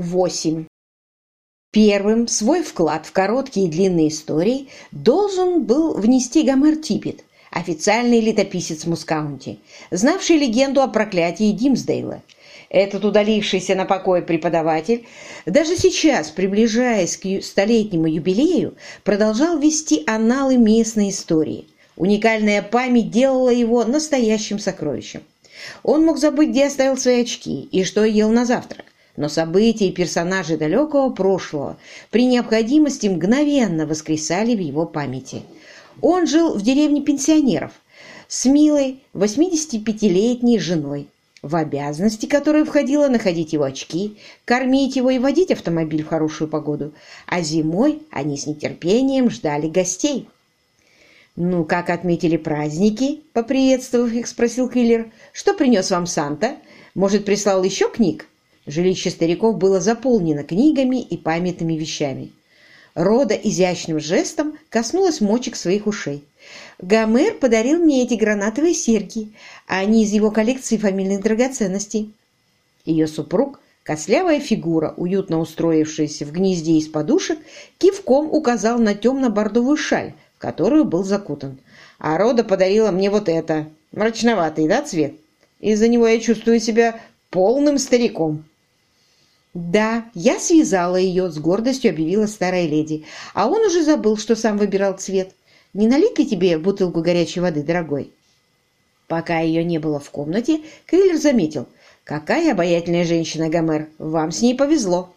8. Первым свой вклад в короткие и длинные истории должен был внести Гомер Типпет, официальный летописец Мускаунти, знавший легенду о проклятии Димсдейла. Этот удалившийся на покой преподаватель, даже сейчас, приближаясь к столетнему юбилею, продолжал вести аналы местной истории. Уникальная память делала его настоящим сокровищем. Он мог забыть, где оставил свои очки и что ел на завтрак но события и персонажи далекого прошлого при необходимости мгновенно воскресали в его памяти. Он жил в деревне пенсионеров с милой 85-летней женой, в обязанности которой входило находить его очки, кормить его и водить автомобиль в хорошую погоду, а зимой они с нетерпением ждали гостей. «Ну, как отметили праздники?» — поприветствовав их, спросил Киллер. «Что принес вам Санта? Может, прислал еще книг?» Жилище стариков было заполнено книгами и памятными вещами. Рода изящным жестом коснулась мочек своих ушей. Гомер подарил мне эти гранатовые серьги, а они из его коллекции фамильных драгоценностей. Ее супруг, кослявая фигура, уютно устроившаяся в гнезде из подушек, кивком указал на темно-бордовую шаль, в которую был закутан. А Рода подарила мне вот это. Мрачноватый, да, цвет? Из-за него я чувствую себя полным стариком. «Да, я связала ее», — с гордостью объявила старая леди. «А он уже забыл, что сам выбирал цвет. Не налить ли тебе бутылку горячей воды, дорогой?» Пока ее не было в комнате, Криллер заметил. «Какая обаятельная женщина, Гомер! Вам с ней повезло!»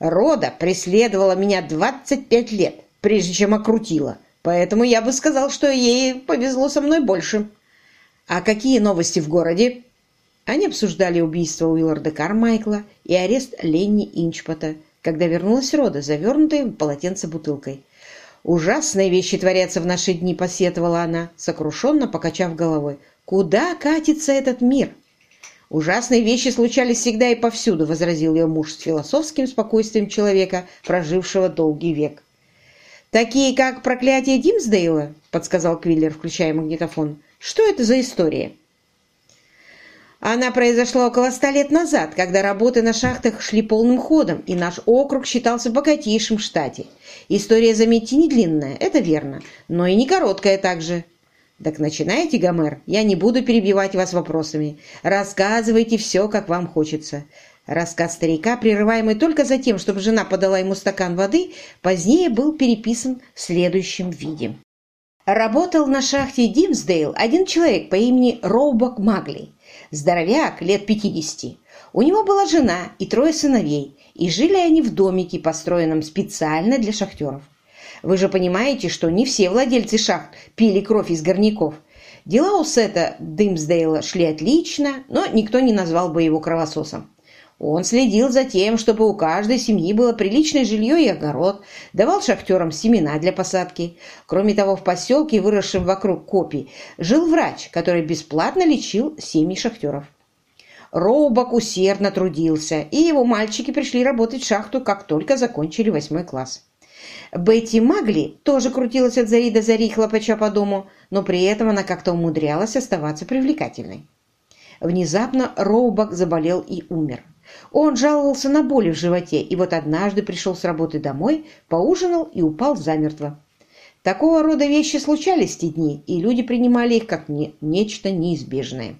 «Рода преследовала меня 25 лет, прежде чем окрутила, поэтому я бы сказал, что ей повезло со мной больше». «А какие новости в городе?» Они обсуждали убийство Уилларда Кармайкла и арест Ленни Инчпота, когда вернулась Рода, завернутая в полотенце бутылкой. «Ужасные вещи творятся в наши дни», — посетовала она, сокрушенно покачав головой. «Куда катится этот мир?» «Ужасные вещи случались всегда и повсюду», — возразил ее муж с философским спокойствием человека, прожившего долгий век. «Такие, как проклятие Димсдейла», — подсказал Квиллер, включая магнитофон. «Что это за история?» Она произошла около ста лет назад, когда работы на шахтах шли полным ходом, и наш округ считался богатейшим в штате. История, заметьте, не длинная, это верно, но и не короткая также. Так начинайте, Гомер, я не буду перебивать вас вопросами. Рассказывайте все, как вам хочется. Рассказ старика, прерываемый только за тем, чтобы жена подала ему стакан воды, позднее был переписан в следующем виде. Работал на шахте Димсдейл один человек по имени Роубок Магли. Здоровяк лет 50. У него была жена и трое сыновей, и жили они в домике, построенном специально для шахтеров. Вы же понимаете, что не все владельцы шахт пили кровь из горняков. Дела у Сета Дымсдейла шли отлично, но никто не назвал бы его кровососом. Он следил за тем, чтобы у каждой семьи было приличное жилье и огород, давал шахтерам семена для посадки. Кроме того, в поселке, выросшем вокруг копий, жил врач, который бесплатно лечил семьи шахтеров. Роубак усердно трудился, и его мальчики пришли работать в шахту, как только закончили восьмой класс. Бетти Магли тоже крутилась от зари до зари, хлопача по дому, но при этом она как-то умудрялась оставаться привлекательной. Внезапно Роубак заболел и умер. Он жаловался на боли в животе, и вот однажды пришел с работы домой, поужинал и упал замертво. Такого рода вещи случались в те дни, и люди принимали их как не, нечто неизбежное.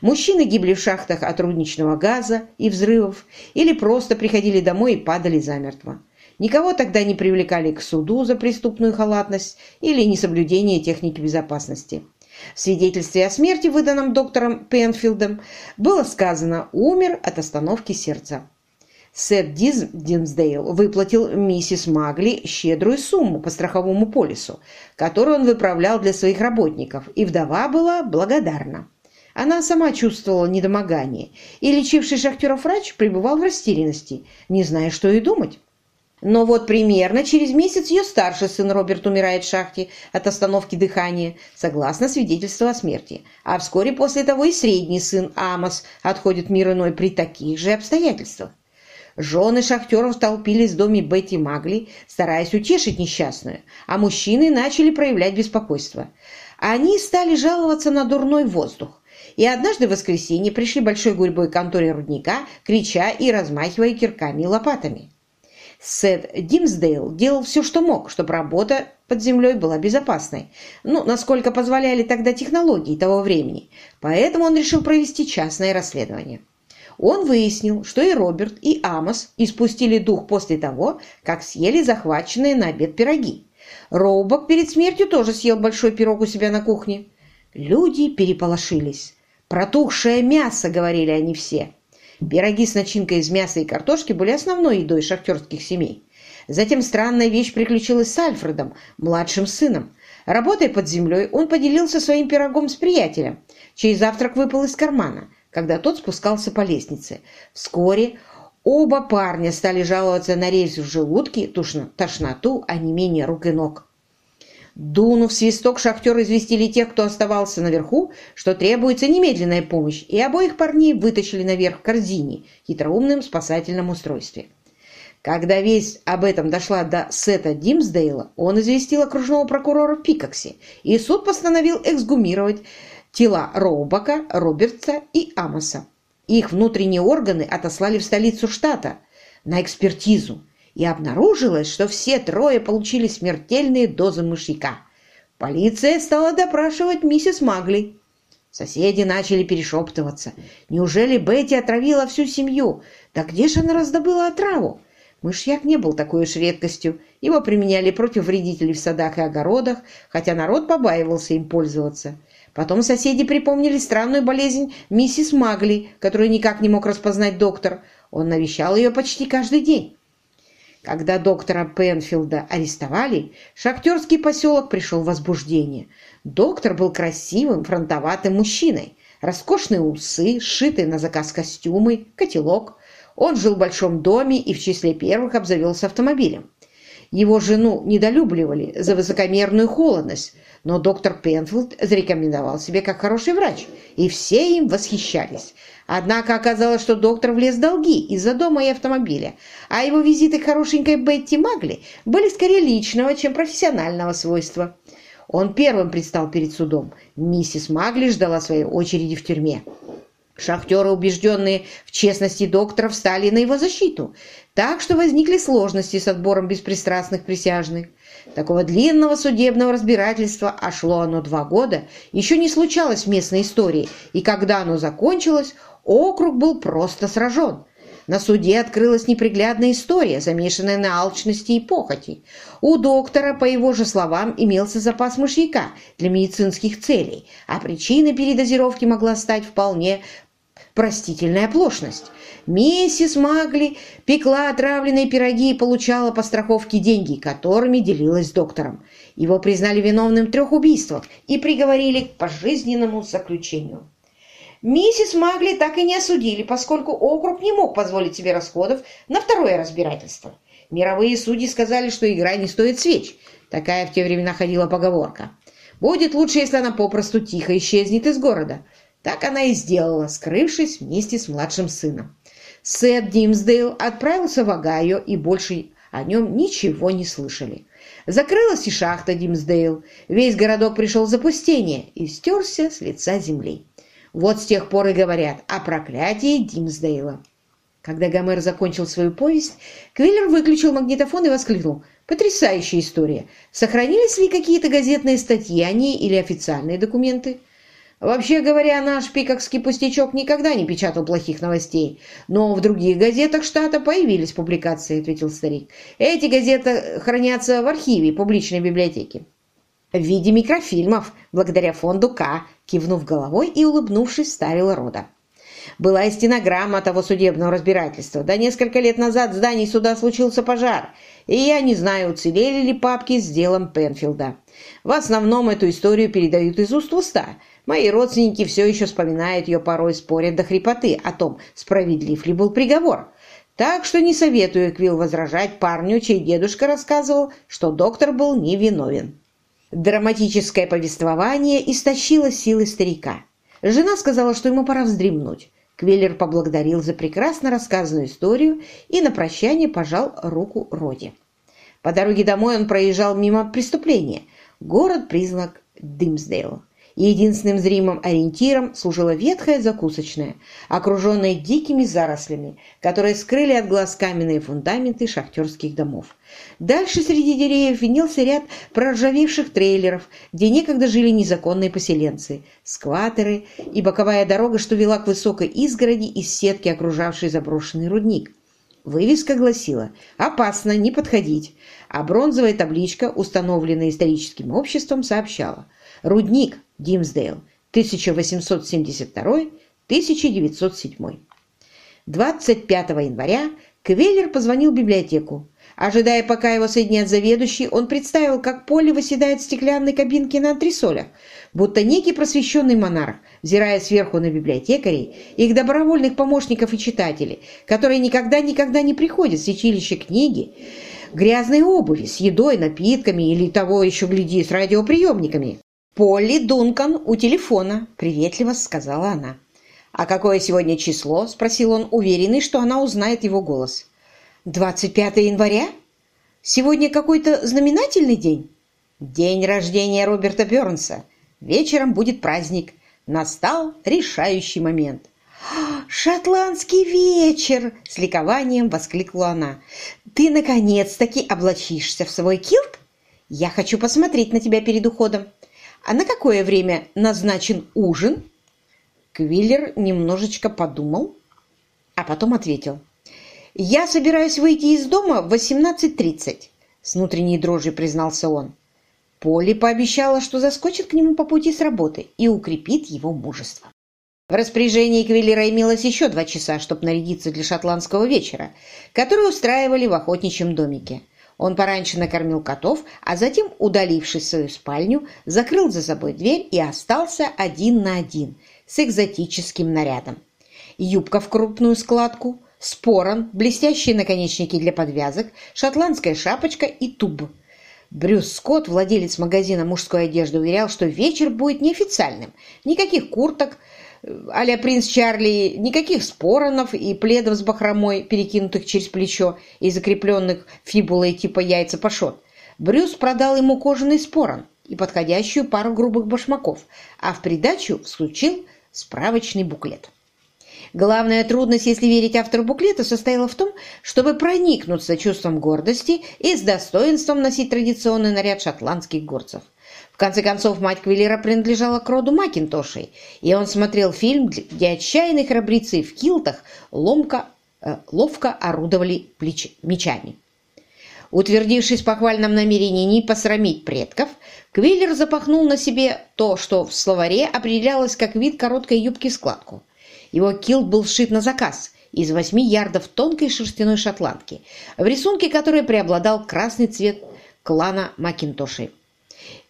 Мужчины гибли в шахтах от рудничного газа и взрывов, или просто приходили домой и падали замертво. Никого тогда не привлекали к суду за преступную халатность или несоблюдение техники безопасности. В свидетельстве о смерти, выданном доктором Пенфилдом, было сказано «умер от остановки сердца». Сет Диз Динсдейл выплатил миссис Магли щедрую сумму по страховому полису, которую он выправлял для своих работников, и вдова была благодарна. Она сама чувствовала недомогание, и лечивший шахтеров врач пребывал в растерянности, не зная, что и думать. Но вот примерно через месяц ее старший сын Роберт умирает в шахте от остановки дыхания, согласно свидетельству о смерти. А вскоре после того и средний сын Амос отходит мир иной при таких же обстоятельствах. Жены шахтеров толпились в доме Бетти Магли, стараясь утешить несчастную, а мужчины начали проявлять беспокойство. Они стали жаловаться на дурной воздух. и однажды в воскресенье пришли большой гурьбой к конторе рудника, крича и размахивая кирками и лопатами. Сет Димсдейл делал все, что мог, чтобы работа под землей была безопасной, ну, насколько позволяли тогда технологии того времени, поэтому он решил провести частное расследование. Он выяснил, что и Роберт, и Амос испустили дух после того, как съели захваченные на обед пироги. Роубок перед смертью тоже съел большой пирог у себя на кухне. Люди переполошились. «Протухшее мясо», — говорили они все. Пироги с начинкой из мяса и картошки были основной едой шахтерских семей. Затем странная вещь приключилась с Альфредом, младшим сыном. Работая под землей, он поделился своим пирогом с приятелем, чей завтрак выпал из кармана, когда тот спускался по лестнице. Вскоре оба парня стали жаловаться на рельс в желудке, тошноту, а не менее рук и ног. Дунув свисток, шахтеры известили тех, кто оставался наверху, что требуется немедленная помощь, и обоих парней вытащили наверх в корзине, хитроумным спасательном устройстве. Когда весть об этом дошла до Сета Димсдейла, он известил окружного прокурора в Пикаксе, и суд постановил эксгумировать тела Роубака, Робертса и Амоса. Их внутренние органы отослали в столицу штата на экспертизу, и обнаружилось, что все трое получили смертельные дозы мышьяка. Полиция стала допрашивать миссис Магли. Соседи начали перешептываться. Неужели Бетти отравила всю семью? Да где же она раздобыла отраву? Мышьяк не был такой уж редкостью. Его применяли против вредителей в садах и огородах, хотя народ побаивался им пользоваться. Потом соседи припомнили странную болезнь миссис Магли, которую никак не мог распознать доктор. Он навещал ее почти каждый день. Когда доктора Пенфилда арестовали, шахтерский поселок пришел в возбуждение. Доктор был красивым, фронтоватым мужчиной. Роскошные усы, сшитые на заказ костюмы, котелок. Он жил в большом доме и в числе первых обзавелся автомобилем. Его жену недолюбливали за высокомерную холодность, но доктор Пенфилд зарекомендовал себя как хороший врач, и все им восхищались. Однако оказалось, что доктор влез в долги из-за дома и автомобиля, а его визиты к хорошенькой Бетти Магли были скорее личного, чем профессионального свойства. Он первым предстал перед судом. Миссис Магли ждала своей очереди в тюрьме. Шахтеры, убежденные в честности доктора, встали на его защиту, так что возникли сложности с отбором беспристрастных присяжных. Такого длинного судебного разбирательства, а шло оно два года, еще не случалось в местной истории, и когда оно закончилось, Округ был просто сражен. На суде открылась неприглядная история, замешанная на алчности и похоти. У доктора, по его же словам, имелся запас мышьяка для медицинских целей, а причиной передозировки могла стать вполне простительная оплошность. Миссис Магли пекла отравленные пироги и получала по страховке деньги, которыми делилась с доктором. Его признали виновным в трех убийствах и приговорили к пожизненному заключению. Миссис Магли так и не осудили, поскольку округ не мог позволить себе расходов на второе разбирательство. Мировые судьи сказали, что игра не стоит свеч. Такая в те времена ходила поговорка. Будет лучше, если она попросту тихо исчезнет из города. Так она и сделала, скрывшись вместе с младшим сыном. Сет Димсдейл отправился в Огайо, и больше о нем ничего не слышали. Закрылась и шахта Димсдейл. Весь городок пришел в запустение и стерся с лица земли. Вот с тех пор и говорят о проклятии Димсдейла. Когда Гомер закончил свою повесть, Квиллер выключил магнитофон и воскликнул. «Потрясающая история! Сохранились ли какие-то газетные статьи о ней или официальные документы?» «Вообще говоря, наш пикокский пустячок никогда не печатал плохих новостей, но в других газетах штата появились публикации», — ответил старик. «Эти газеты хранятся в архиве публичной библиотеки» в виде микрофильмов, благодаря фонду К, кивнув головой и улыбнувшись, ставила рода. Была и стенограмма того судебного разбирательства. Да несколько лет назад в здании суда случился пожар, и я не знаю, уцелели ли папки с делом Пенфилда. В основном эту историю передают из уст в уста. Мои родственники все еще вспоминают ее порой, спорят до хрипоты о том, справедлив ли был приговор. Так что не советую Квилл возражать парню, чей дедушка рассказывал, что доктор был невиновен. Драматическое повествование истощило силы старика. Жена сказала, что ему пора вздремнуть. Квеллер поблагодарил за прекрасно рассказанную историю и на прощание пожал руку Роди. По дороге домой он проезжал мимо преступления. Город признак Димсдейл. Единственным зримым ориентиром служила ветхая закусочная, окруженная дикими зарослями, которые скрыли от глаз каменные фундаменты шахтерских домов. Дальше среди деревьев виднелся ряд проржавевших трейлеров, где некогда жили незаконные поселенцы, скватеры и боковая дорога, что вела к высокой изгороди из сетки, окружавшей заброшенный рудник. Вывеска гласила «Опасно, не подходить», а бронзовая табличка, установленная историческим обществом, сообщала «Рудник, Димсдейл, 1872-1907». 25 января Квеллер позвонил в библиотеку. Ожидая, пока его соединят заведующий, он представил, как Полли восседает в стеклянной кабинке на антресолях, будто некий просвещенный монарх, взирая сверху на библиотекарей, их добровольных помощников и читателей, которые никогда-никогда не приходят в святилище книги, грязной обуви, с едой, напитками или того еще, гляди, с радиоприемниками. «Полли Дункан у телефона», — приветливо сказала она. «А какое сегодня число?» — спросил он, уверенный, что она узнает его голос. «25 января? Сегодня какой-то знаменательный день?» «День рождения Роберта Бернса. Вечером будет праздник. Настал решающий момент». «Шотландский вечер!» — с ликованием воскликнула она. «Ты, наконец-таки, облачишься в свой килт? Я хочу посмотреть на тебя перед уходом. А на какое время назначен ужин?» Квиллер немножечко подумал, а потом ответил. «Я собираюсь выйти из дома в 18.30», — с внутренней дрожью признался он. Полли пообещала, что заскочит к нему по пути с работы и укрепит его мужество. В распоряжении Квиллера имелось еще два часа, чтобы нарядиться для шотландского вечера, который устраивали в охотничьем домике. Он пораньше накормил котов, а затем, удалившись в свою спальню, закрыл за собой дверь и остался один на один с экзотическим нарядом. Юбка в крупную складку, спорон, блестящие наконечники для подвязок, шотландская шапочка и туб. Брюс Скотт, владелец магазина мужской одежды, уверял, что вечер будет неофициальным. Никаких курток, а принц Чарли, никаких споронов и пледов с бахромой, перекинутых через плечо и закрепленных фибулой типа яйца пашот. Брюс продал ему кожаный спорон и подходящую пару грубых башмаков, а в придачу всучил справочный буклет. Главная трудность, если верить автору буклета, состояла в том, чтобы проникнуться чувством гордости и с достоинством носить традиционный наряд шотландских горцев. В конце концов, мать Квиллера принадлежала к роду Макинтошей, и он смотрел фильм, где отчаянные храбрецы в килтах ломко, э, ловко орудовали плеч, мечами. Утвердившись в похвальном намерении не посрамить предков, Квиллер запахнул на себе то, что в словаре определялось как вид короткой юбки-складку. Его килт был сшит на заказ из восьми ярдов тонкой шерстяной шотландки, в рисунке которой преобладал красный цвет клана Макинтошей.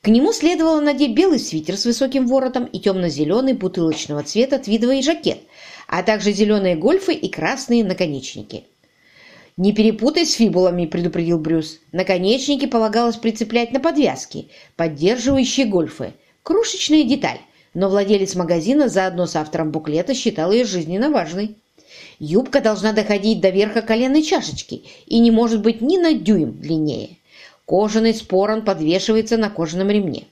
К нему следовало надеть белый свитер с высоким воротом и темно-зеленый бутылочного цвета твидовый жакет, а также зеленые гольфы и красные наконечники. «Не перепутай с фибулами», — предупредил Брюс. «Наконечники полагалось прицеплять на подвязки, поддерживающие гольфы. Крошечная деталь, но владелец магазина заодно с автором буклета считал ее жизненно важной. Юбка должна доходить до верха коленной чашечки и не может быть ни на дюйм длиннее. Кожаный спорон подвешивается на кожаном ремне.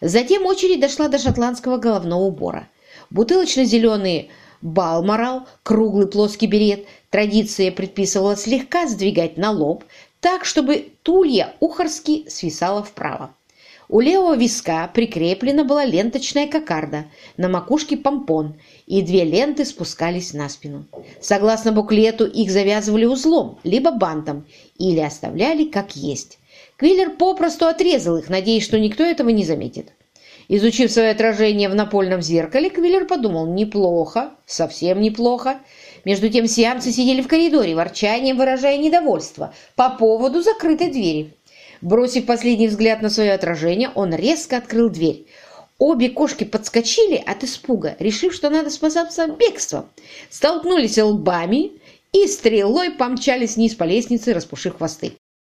Затем очередь дошла до шотландского головного убора. Бутылочно-зеленый балморал, круглый плоский берет, традиция предписывала слегка сдвигать на лоб, так, чтобы тулья ухарски свисала вправо. У левого виска прикреплена была ленточная кокарда, на макушке помпон, и две ленты спускались на спину. Согласно буклету, их завязывали узлом, либо бантом, или оставляли как есть. Квиллер попросту отрезал их, надеясь, что никто этого не заметит. Изучив свое отражение в напольном зеркале, Квиллер подумал, неплохо, совсем неплохо. Между тем сиамцы сидели в коридоре, ворчанием выражая недовольство по поводу закрытой двери. Бросив последний взгляд на свое отражение, он резко открыл дверь. Обе кошки подскочили от испуга, решив, что надо спасаться бегством. Столкнулись лбами и стрелой помчались вниз по лестнице, распушив хвосты.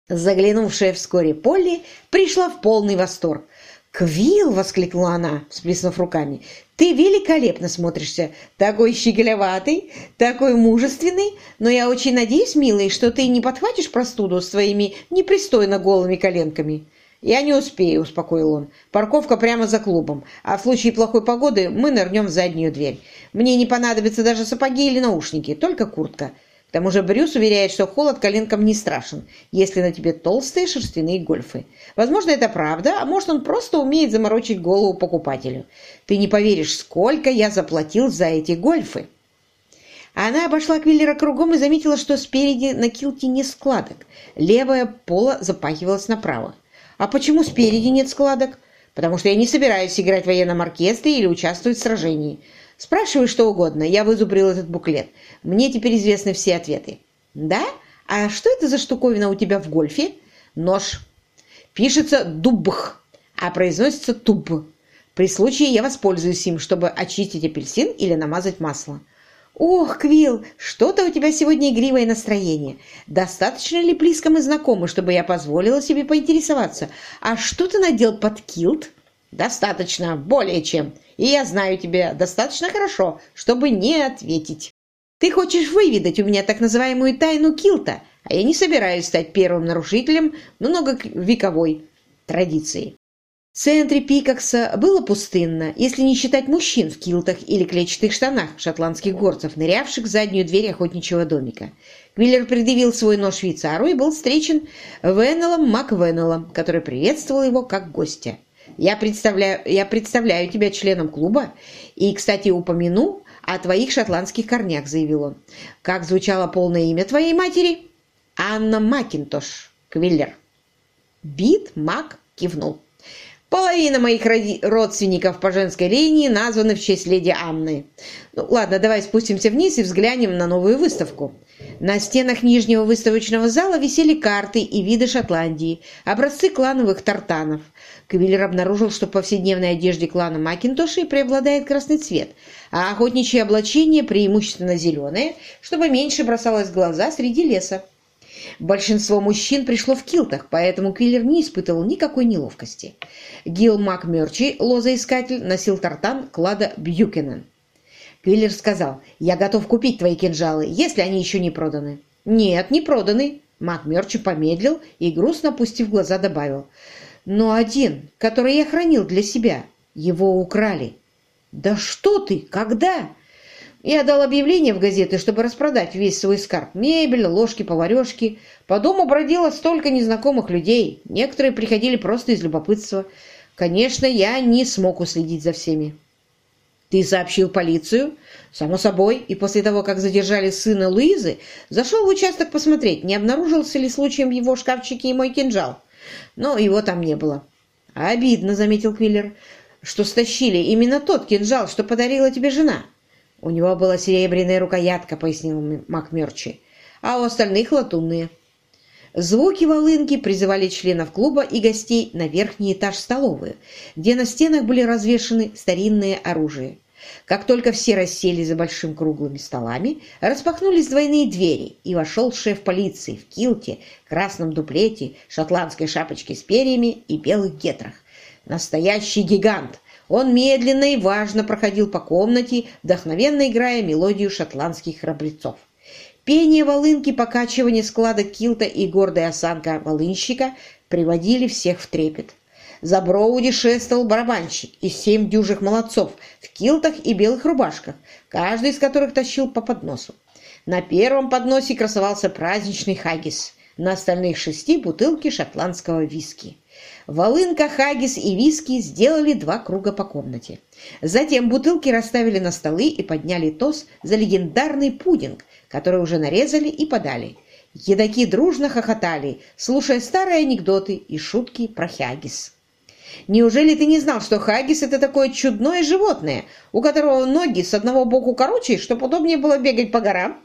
Заглянувшая вскоре Полли пришла в полный восторг. «Квилл!» — воскликнула она, всплеснув руками. «Ты великолепно смотришься! Такой щеголеватый, такой мужественный! Но я очень надеюсь, милый, что ты не подхватишь простуду своими непристойно голыми коленками!» «Я не успею», — успокоил он. «Парковка прямо за клубом, а в случае плохой погоды мы нырнем в заднюю дверь. Мне не понадобятся даже сапоги или наушники, только куртка. К тому же Брюс уверяет, что холод коленкам не страшен, если на тебе толстые шерстяные гольфы. Возможно, это правда, а может, он просто умеет заморочить голову покупателю. Ты не поверишь, сколько я заплатил за эти гольфы. Она обошла Квиллера кругом и заметила, что спереди на килте нет складок. Левая пола запахивалась направо. А почему спереди нет складок? Потому что я не собираюсь играть в военном оркестре или участвовать в сражении. Спрашивай что угодно, я вызубрил этот буклет. Мне теперь известны все ответы. Да? А что это за штуковина у тебя в гольфе? Нож. Пишется «дубх», а произносится «туб». При случае я воспользуюсь им, чтобы очистить апельсин или намазать масло. «Ох, Квилл, что-то у тебя сегодня игривое настроение. Достаточно ли близко мы знакомы, чтобы я позволила себе поинтересоваться? А что ты надел под килт?» «Достаточно, более чем и я знаю тебя достаточно хорошо, чтобы не ответить. Ты хочешь выведать у меня так называемую тайну Килта, а я не собираюсь стать первым нарушителем многовековой традиции. В центре Пикакса было пустынно, если не считать мужчин в килтах или клетчатых штанах шотландских горцев, нырявших в заднюю дверь охотничьего домика. Квиллер предъявил свой нож швейцару и был встречен Веннеллом Маквеннеллом, который приветствовал его как гостя. Я представляю, я представляю тебя членом клуба и, кстати, упомяну о твоих шотландских корнях», — заявил он. «Как звучало полное имя твоей матери?» «Анна Макинтош, Квиллер». Бит Мак кивнул. Половина моих родственников по женской линии названы в честь леди Анны. Ну, ладно, давай спустимся вниз и взглянем на новую выставку. На стенах нижнего выставочного зала висели карты и виды Шотландии, образцы клановых тартанов. Квиллер обнаружил, что в повседневной одежде клана Макинтошей преобладает красный цвет, а охотничье облачение преимущественно зеленое, чтобы меньше бросалось в глаза среди леса. Большинство мужчин пришло в килтах, поэтому Квиллер не испытывал никакой неловкости. Гил МакМерчи, лозоискатель, носил тартан клада Бьюкенен. Квиллер сказал, «Я готов купить твои кинжалы, если они еще не проданы». «Нет, не проданы». МакМерчи помедлил и, грустно опустив глаза, добавил, «Но один, который я хранил для себя, его украли». «Да что ты? Когда?» Я дал объявление в газеты, чтобы распродать весь свой скарб. Мебель, ложки, поварешки. По дому бродило столько незнакомых людей. Некоторые приходили просто из любопытства. Конечно, я не смог уследить за всеми. Ты сообщил полицию? Само собой. И после того, как задержали сына Луизы, зашел в участок посмотреть, не обнаружился ли случаем его шкафчике и мой кинжал. Но его там не было. Обидно, заметил Квиллер, что стащили именно тот кинжал, что подарила тебе жена. «У него была серебряная рукоятка», — пояснил МакМерчи, «а у остальных латунные». Звуки волынки призывали членов клуба и гостей на верхний этаж столовую, где на стенах были развешаны старинные оружия. Как только все рассели за большим круглыми столами, распахнулись двойные двери, и вошел шеф полиции в килте, красном дуплете, шотландской шапочке с перьями и белых гетрах. Настоящий гигант, он медленно и важно проходил по комнате, вдохновенно играя мелодию шотландских храбрецов. Пение волынки, покачивание складок килта и гордая осанка волынщика приводили всех в трепет. За Броуди шествовал барабанщик и семь дюжих молодцов в килтах и белых рубашках, каждый из которых тащил по подносу. На первом подносе красовался праздничный хаггис, на остальных шести бутылки шотландского виски. Волынка, хагис и виски сделали два круга по комнате. Затем бутылки расставили на столы и подняли тост за легендарный пудинг, который уже нарезали и подали. Едаки дружно хохотали, слушая старые анекдоты и шутки про хагис. Неужели ты не знал, что хагис – это такое чудное животное, у которого ноги с одного боку короче, чтобы удобнее было бегать по горам?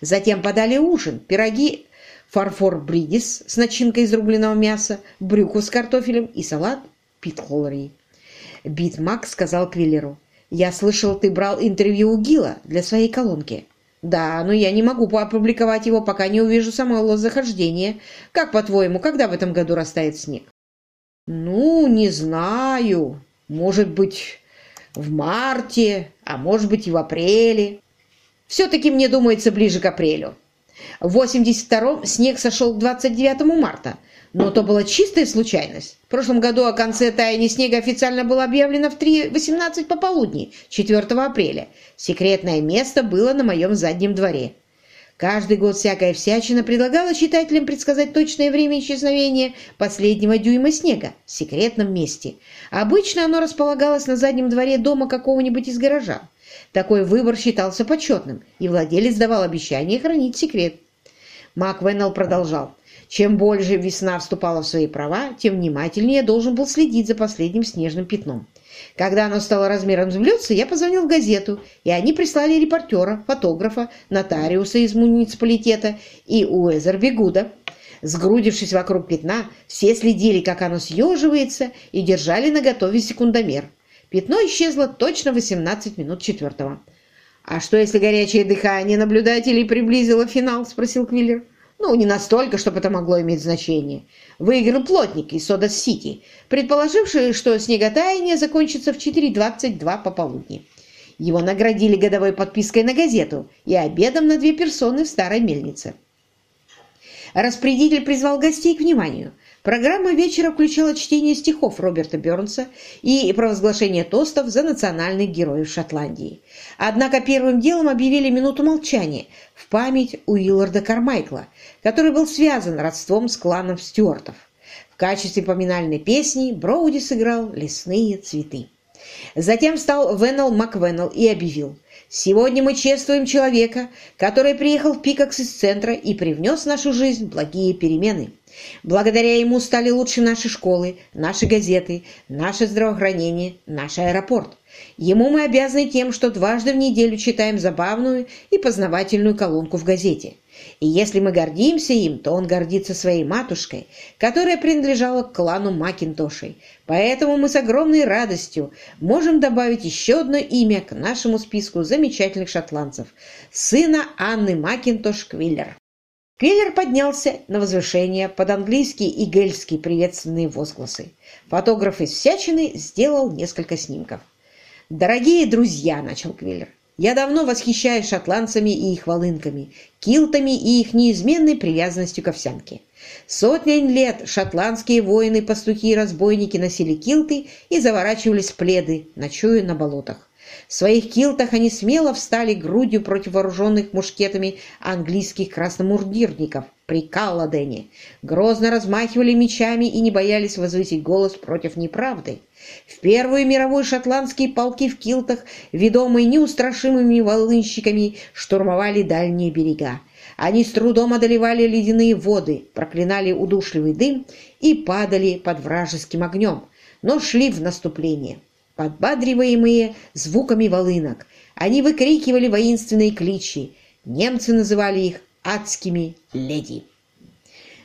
Затем подали ужин, пироги фарфор бридис с начинкой из рубленого мяса, брюку с картофелем и салат питхоллери. Бит Мак сказал Квиллеру, «Я слышал, ты брал интервью у Гила для своей колонки». «Да, но я не могу опубликовать его, пока не увижу самого захождения. Как, по-твоему, когда в этом году растает снег?» «Ну, не знаю. Может быть, в марте, а может быть и в апреле. Все-таки мне думается ближе к апрелю. В 82-м снег сошел к 29 марта, но то была чистая случайность. В прошлом году о конце таяния снега официально было объявлено в 3.18 пополудни, 4 апреля. Секретное место было на моем заднем дворе. Каждый год всякая всячина предлагала читателям предсказать точное время исчезновения последнего дюйма снега в секретном месте. Обычно оно располагалось на заднем дворе дома какого-нибудь из гаража. Такой выбор считался почетным, и владелец давал обещание хранить секрет. Мак Веннелл продолжал. Чем больше весна вступала в свои права, тем внимательнее должен был следить за последним снежным пятном. Когда оно стало размером с блюдце, я позвонил в газету, и они прислали репортера, фотографа, нотариуса из муниципалитета и Уэзер Гуда. Сгрудившись вокруг пятна, все следили, как оно съеживается, и держали наготове секундомер. Пятно исчезло точно 18 минут четвертого. «А что, если горячее дыхание наблюдателей приблизило финал?» – спросил Квиллер. Ну, не настолько, чтобы это могло иметь значение. Выиграл плотник из Сода-Сити, предположивший, что снеготаяние закончится в 4.22 пополудни. Его наградили годовой подпиской на газету и обедом на две персоны в старой мельнице. Распорядитель призвал гостей к вниманию. Программа вечера включала чтение стихов Роберта Бернса и провозглашение тостов за национальных героев Шотландии. Однако первым делом объявили минуту молчания в память Уилларда Кармайкла, который был связан родством с кланом Стюартов. В качестве поминальной песни Броуди сыграл «Лесные цветы». Затем встал Веннелл Маквеннелл и объявил «Сегодня мы чествуем человека, который приехал в Пикакс из центра и привнес в нашу жизнь благие перемены». Благодаря ему стали лучше наши школы, наши газеты, наше здравоохранение, наш аэропорт. Ему мы обязаны тем, что дважды в неделю читаем забавную и познавательную колонку в газете. И если мы гордимся им, то он гордится своей матушкой, которая принадлежала к клану Макинтошей. Поэтому мы с огромной радостью можем добавить еще одно имя к нашему списку замечательных шотландцев – сына Анны Макинтош Квиллер. Квиллер поднялся на возвышение под английские и гельские приветственные возгласы. Фотограф из всячины сделал несколько снимков. «Дорогие друзья!» – начал Квиллер. «Я давно восхищаюсь шотландцами и их волынками, килтами и их неизменной привязанностью к овсянке. Сотни лет шотландские воины, пастухи и разбойники носили килты и заворачивались в пледы, ночуя на болотах. В своих килтах они смело встали грудью против вооруженных мушкетами английских красномурдирников при Калладене, грозно размахивали мечами и не боялись возвысить голос против неправды. В Первую мировую шотландские полки в килтах, ведомые неустрашимыми волынщиками, штурмовали дальние берега. Они с трудом одолевали ледяные воды, проклинали удушливый дым и падали под вражеским огнем, но шли в наступление подбадриваемые звуками волынок. Они выкрикивали воинственные кличи. Немцы называли их «адскими леди».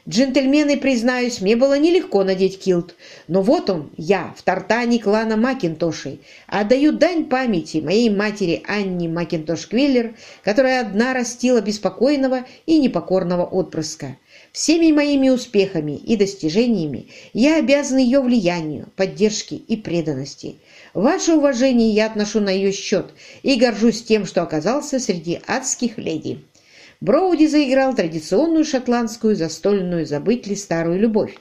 Джентльмены, признаюсь, мне было нелегко надеть килт, но вот он, я, в тартане клана Макинтошей, отдаю дань памяти моей матери Анни Макинтош-Квиллер, которая одна растила беспокойного и непокорного отпрыска. Всеми моими успехами и достижениями я обязан ее влиянию, поддержке и преданности. Ваше уважение я отношу на ее счет и горжусь тем, что оказался среди адских леди. Броуди заиграл традиционную шотландскую застольную «Забыть ли старую любовь»,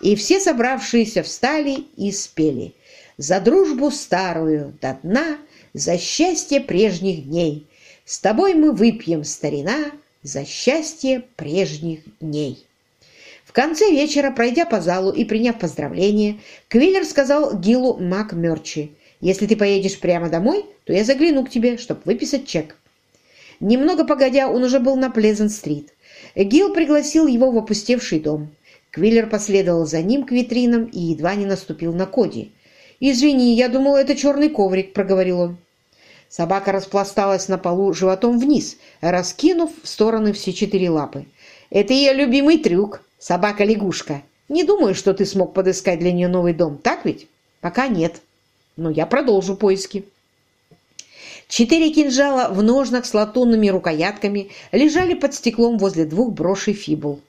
и все собравшиеся встали и спели «За дружбу старую до дна, за счастье прежних дней. С тобой мы выпьем, старина, за счастье прежних дней». В конце вечера, пройдя по залу и приняв поздравления, Квиллер сказал Гилу МакМерчи, «Если ты поедешь прямо домой, то я загляну к тебе, чтобы выписать чек». Немного погодя, он уже был на Плезент-стрит. Гил пригласил его в опустевший дом. Квиллер последовал за ним к витринам и едва не наступил на Коди. «Извини, я думал, это черный коврик», — проговорил он. Собака распласталась на полу животом вниз, раскинув в стороны все четыре лапы. «Это ее любимый трюк», Собака-лягушка. Не думаю, что ты смог подыскать для нее новый дом, так ведь? Пока нет. Но я продолжу поиски. Четыре кинжала в ножнах с латунными рукоятками лежали под стеклом возле двух брошей фибул.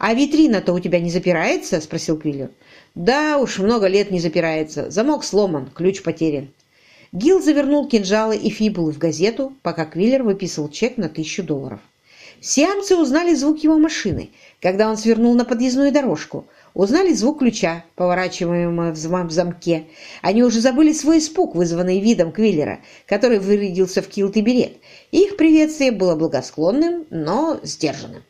«А витрина-то у тебя не запирается?» – спросил Квиллер. «Да уж, много лет не запирается. Замок сломан, ключ потерян». Гил завернул кинжалы и фибулы в газету, пока Квиллер выписывал чек на тысячу долларов. Сиамцы узнали звук его машины, когда он свернул на подъездную дорожку. Узнали звук ключа, поворачиваемого в замке. Они уже забыли свой испуг, вызванный видом Квиллера, который вырядился в килт и берет. Их приветствие было благосклонным, но сдержанным.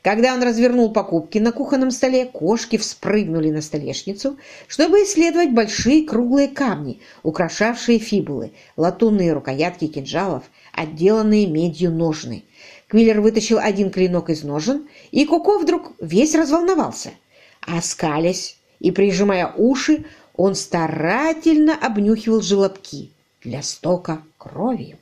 Когда он развернул покупки на кухонном столе, кошки вспрыгнули на столешницу, чтобы исследовать большие круглые камни, украшавшие фибулы, латунные рукоятки кинжалов, отделанные медью ножны. Квиллер вытащил один клинок из ножен, и Коко вдруг весь разволновался. Оскалясь и прижимая уши, он старательно обнюхивал желобки для стока крови.